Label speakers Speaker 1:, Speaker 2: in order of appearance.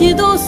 Speaker 1: けど